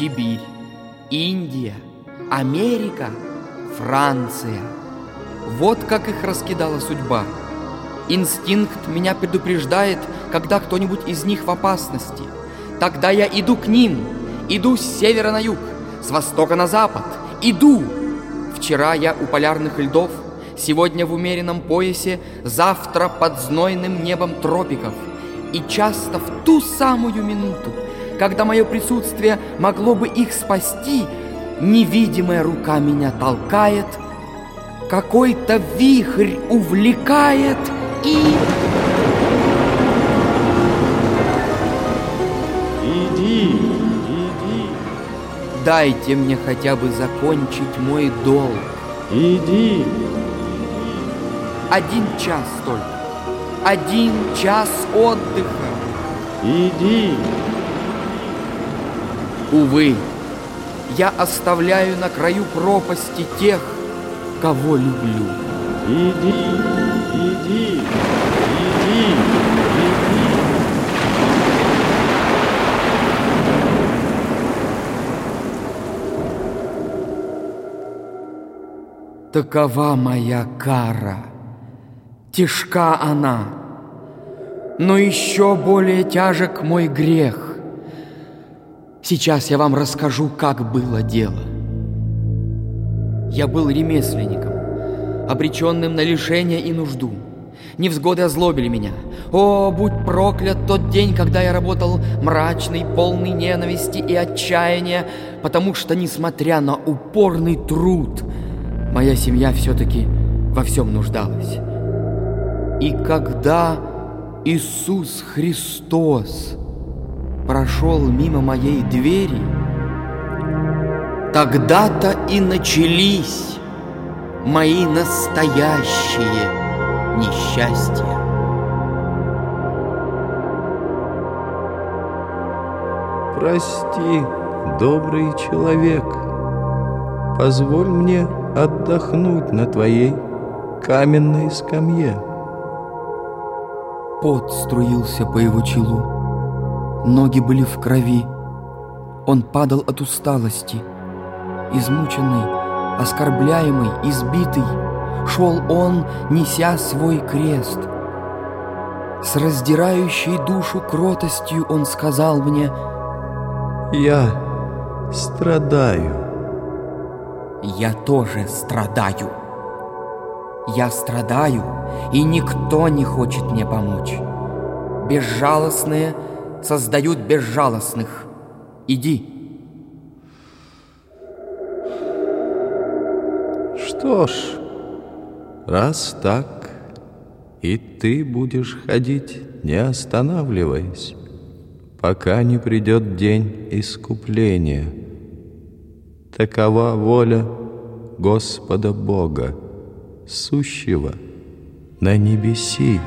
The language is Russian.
Сибирь, Индия, Америка, Франция. Вот как их раскидала судьба. Инстинкт меня предупреждает, когда кто-нибудь из них в опасности. Тогда я иду к ним, иду с севера на юг, с востока на запад, иду. Вчера я у полярных льдов, сегодня в умеренном поясе, завтра под знойным небом тропиков. И часто в ту самую минуту, когда мое присутствие могло бы их спасти, невидимая рука меня толкает, какой-то вихрь увлекает и... Иди, иди. Дайте мне хотя бы закончить мой долг. Иди. Один час только. Один час отдыха. Иди. Увы, я оставляю на краю пропасти тех, кого люблю. Иди, иди, иди, иди. Такова моя кара. Тяжка она, но еще более тяжек мой грех. Сейчас я вам расскажу, как было дело. Я был ремесленником, обреченным на лишение и нужду. Невзгоды озлобили меня. О, будь проклят тот день, когда я работал мрачный, полный ненависти и отчаяния, потому что, несмотря на упорный труд, моя семья все-таки во всем нуждалась. И когда Иисус Христос прошел мимо моей двери, тогда-то и начались мои настоящие несчастья. Прости, добрый человек, позволь мне отдохнуть на твоей каменной скамье. Пот струился по его челу. Ноги были в крови. Он падал от усталости. Измученный, оскорбляемый, избитый, шел он, неся свой крест. С раздирающей душу кротостью он сказал мне, Я страдаю. «Я тоже страдаю. Я страдаю, и никто не хочет мне помочь. Безжалостные создают безжалостных. Иди». Что ж, раз так, и ты будешь ходить, не останавливаясь, пока не придет день искупления. Такова воля Господа Бога, сущего на небеси.